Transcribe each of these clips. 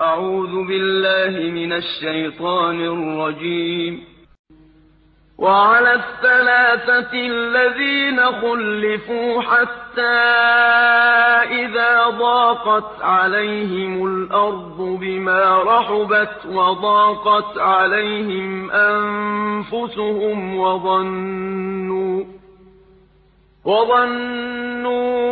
أعوذ بالله من الشيطان الرجيم. وعلى الثلاثة الذين خلفوا حتى إذا ضاقت عليهم الأرض بما رحبت وضاقت عليهم أنفسهم وظنوا وظنوا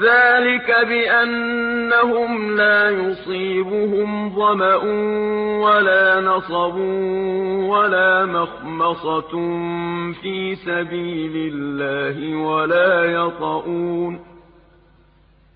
ذلك بأنهم لا يصيبهم ظمأ ولا نصب ولا مخمصة في سبيل الله ولا يطؤون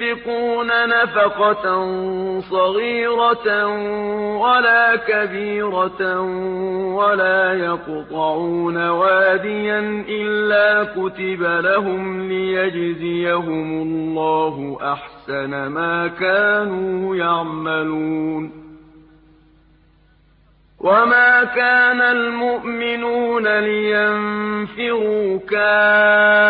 ينفقون نفقة صغيرة ولا كبيرة ولا يقطعون واديا إلا كتب لهم ليجزيهم الله أحسن ما كانوا يعملون. وما كان المؤمنون لينفروا كافة